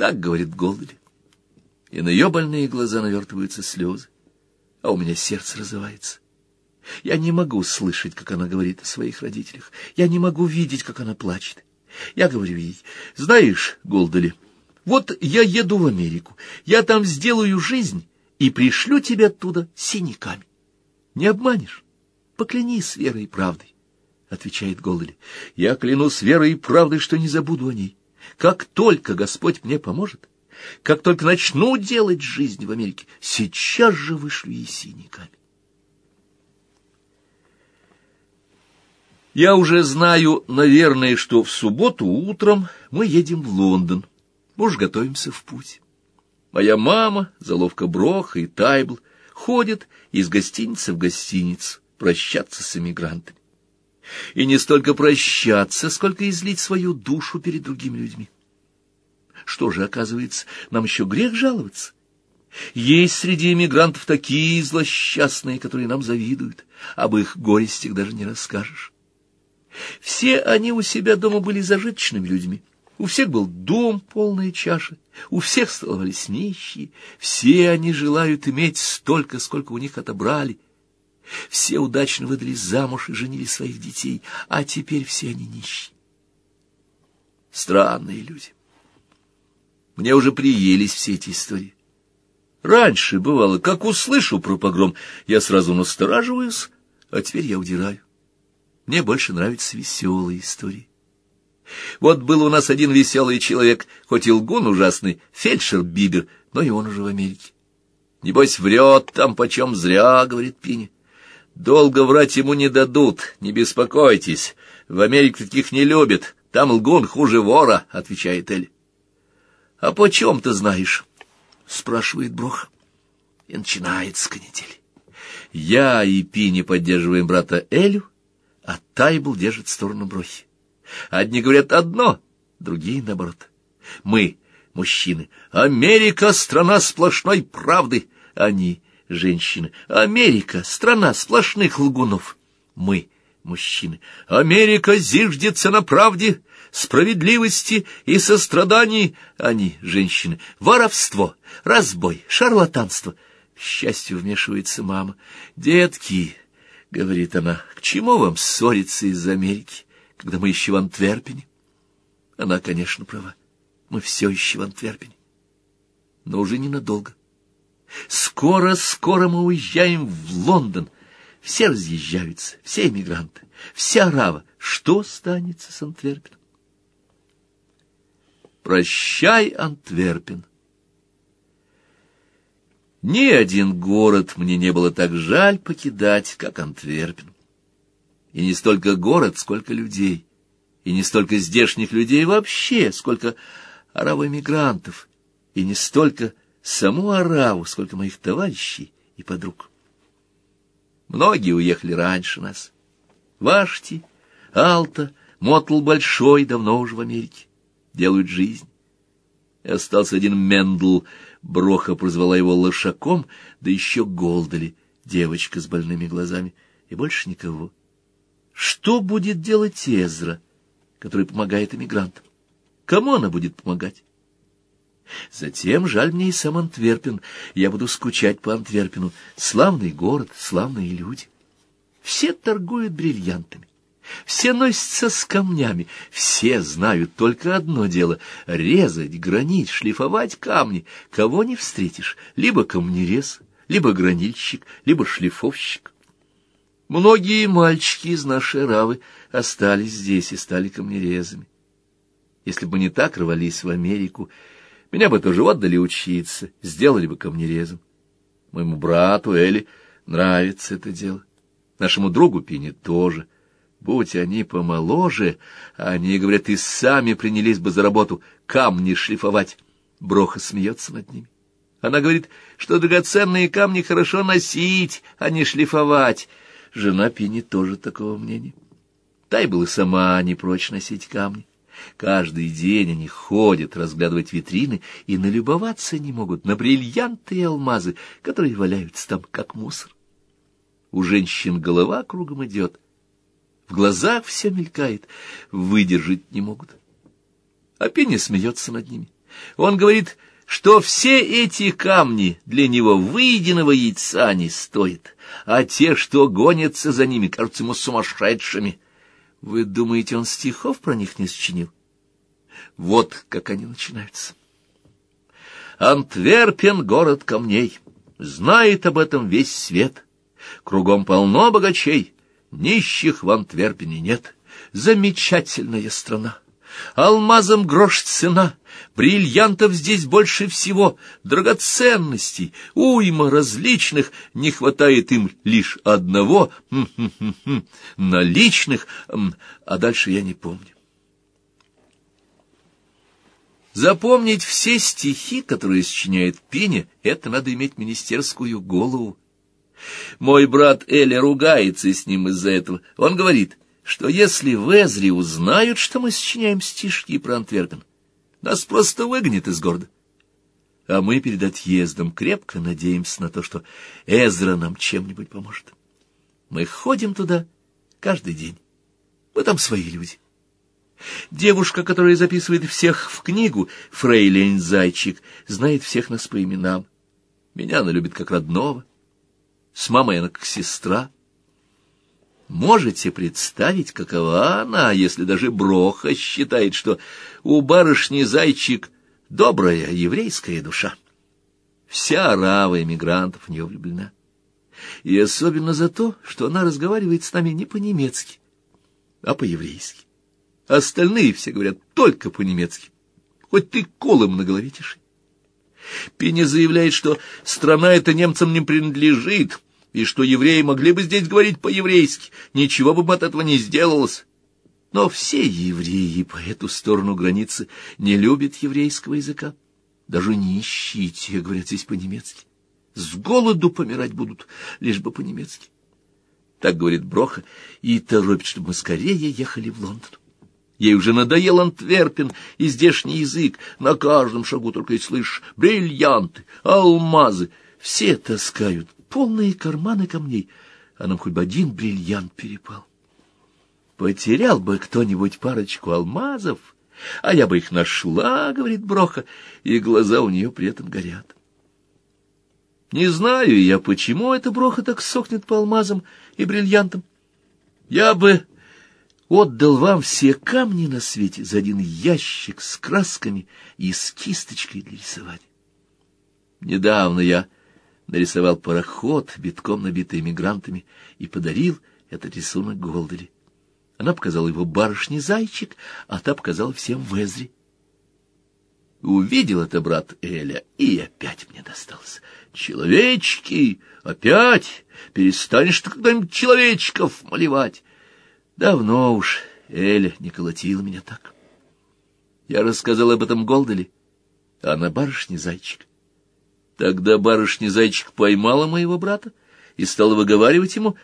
Так говорит Голдери. И на ее больные глаза навертываются слезы, а у меня сердце разрывается. Я не могу слышать, как она говорит о своих родителях. Я не могу видеть, как она плачет. Я говорю ей, знаешь, Голдали, вот я еду в Америку, я там сделаю жизнь и пришлю тебя оттуда синяками. Не обманешь, поклянись верой и правдой, — отвечает Голдали. Я клянусь верой и правдой, что не забуду о ней. Как только Господь мне поможет, как только начну делать жизнь в Америке, сейчас же вышлю ей синяками. Я уже знаю, наверное, что в субботу утром мы едем в Лондон. Мы уж готовимся в путь. Моя мама, заловка Броха и Тайбл ходят из гостиницы в гостиницу прощаться с эмигрантами. И не столько прощаться, сколько излить свою душу перед другими людьми. Что же, оказывается, нам еще грех жаловаться? Есть среди эмигрантов такие злосчастные, которые нам завидуют, об их горестях даже не расскажешь. Все они у себя дома были зажиточными людьми. У всех был дом, полная чаша, у всех столовались нищие. Все они желают иметь столько, сколько у них отобрали. Все удачно выдали замуж и женили своих детей, а теперь все они нищие. Странные люди. Мне уже приелись все эти истории. Раньше бывало, как услышу про погром, я сразу настораживаюсь, а теперь я удираю. Мне больше нравятся веселые истории. Вот был у нас один веселый человек, хоть и лгун ужасный, фельдшер Бибер, но и он уже в Америке. Небось, врет там почем зря, — говорит Пини. Долго врать ему не дадут, не беспокойтесь. В Америке таких не любят, там лгун хуже вора, — отвечает Эль. — А почем ты знаешь? — спрашивает Брох. И начинается канитель. Я и Пини поддерживаем брата Элю, а Тайбл держит сторону брохи. Одни говорят одно, другие наоборот. Мы, мужчины, Америка — страна сплошной правды. Они, женщины, Америка — страна сплошных лгунов. Мы, мужчины, Америка зиждется на правде, справедливости и сострадании. Они, женщины, воровство, разбой, шарлатанство. К счастью, вмешивается мама. Детки, — говорит она, — к чему вам ссориться из-за Америки, когда мы еще в Антверпене? Она, конечно, права. Мы все еще в Антверпене. Но уже ненадолго. Скоро-скоро мы уезжаем в Лондон. Все разъезжаются, все эмигранты, вся рава. Что станется с Антверпеном? Прощай, Антверпен. Ни один город мне не было так жаль покидать, как Антверпен. И не столько город, сколько людей. И не столько здешних людей вообще, сколько араво-эмигрантов. И не столько саму Араву, сколько моих товарищей и подруг. Многие уехали раньше нас. Вашти, Алта, Мотл Большой давно уже в Америке. Делают жизнь. И остался один Мендл — Броха прозвала его лошаком, да еще Голдали, девочка с больными глазами, и больше никого. Что будет делать Эзра, который помогает эмигрантам? Кому она будет помогать? Затем жаль мне и сам Антверпен. Я буду скучать по Антверпену. Славный город, славные люди. Все торгуют бриллиантами. Все носятся с камнями, все знают только одно дело — резать, гранить, шлифовать камни. Кого не встретишь, либо камнерез, либо гранильщик, либо шлифовщик. Многие мальчики из нашей равы остались здесь и стали камнерезами. Если бы не так рвались в Америку, меня бы тоже отдали учиться, сделали бы камнерезом. Моему брату Эли нравится это дело. Нашему другу Пине тоже — Будь они помоложе, они, говорят, и сами принялись бы за работу камни шлифовать. Броха смеется над ними. Она говорит, что драгоценные камни хорошо носить, а не шлифовать. Жена Пини тоже такого мнения. Тай была сама не прочь носить камни. Каждый день они ходят разглядывать витрины и налюбоваться не могут на бриллианты и алмазы, которые валяются там, как мусор. У женщин голова кругом идет — в глазах все мелькает, выдержать не могут. А Пенни смеется над ними. Он говорит, что все эти камни для него выеденного яйца не стоят, а те, что гонятся за ними, кажутся ему сумасшедшими. Вы думаете, он стихов про них не сочинил? Вот как они начинаются. Антверпен — город камней, знает об этом весь свет. Кругом полно богачей, нищих в Антверпене нет. Замечательная страна. Алмазом грош цена, бриллиантов здесь больше всего, драгоценностей, уйма различных, не хватает им лишь одного, наличных, а дальше я не помню. Запомнить все стихи, которые сочиняет Пеня, это надо иметь министерскую голову. Мой брат Эля ругается с ним из-за этого. Он говорит, что если в Эзре узнают, что мы сочиняем стишки про Антверпен, нас просто выгонят из города. А мы перед отъездом крепко надеемся на то, что Эзра нам чем-нибудь поможет. Мы ходим туда каждый день. Мы там свои люди. Девушка, которая записывает всех в книгу, Фрейлин Зайчик, знает всех нас по именам. Меня она любит как родного. С мамой она как сестра. Можете представить, какова она, если даже Броха считает, что у барышни Зайчик добрая еврейская душа. Вся рава эмигрантов в нее влюблена. И особенно за то, что она разговаривает с нами не по-немецки, а по-еврейски. Остальные все говорят только по-немецки. Хоть ты колом на голове тиши. Пеня заявляет, что страна эта немцам не принадлежит, и что евреи могли бы здесь говорить по-еврейски, ничего бы от этого не сделалось. Но все евреи по эту сторону границы не любят еврейского языка. Даже нищие те говорят здесь по-немецки. С голоду помирать будут, лишь бы по-немецки. Так говорит Броха и торопит, чтобы мы скорее ехали в Лондон. Ей уже надоел Антверпен и здешний язык. На каждом шагу только и слышишь бриллианты, алмазы. Все таскают полные карманы камней, а нам хоть бы один бриллиант перепал. Потерял бы кто-нибудь парочку алмазов, а я бы их нашла, — говорит Броха, и глаза у нее при этом горят. Не знаю я, почему эта Броха так сохнет по алмазам и бриллиантам. Я бы отдал вам все камни на свете за один ящик с красками и с кисточкой для рисования. Недавно я нарисовал пароход, битком набитый эмигрантами, и подарил этот рисунок Голдери. Она показала его барышне Зайчик, а та показала всем в Эзре. Увидел это брат Эля, и опять мне достался. Человечки, опять перестанешь ты когда-нибудь человечков малевать. Давно уж Эля не колотила меня так. Я рассказал об этом Голдели, а она барышня Зайчик. Тогда барышня Зайчик поймала моего брата и стала выговаривать ему,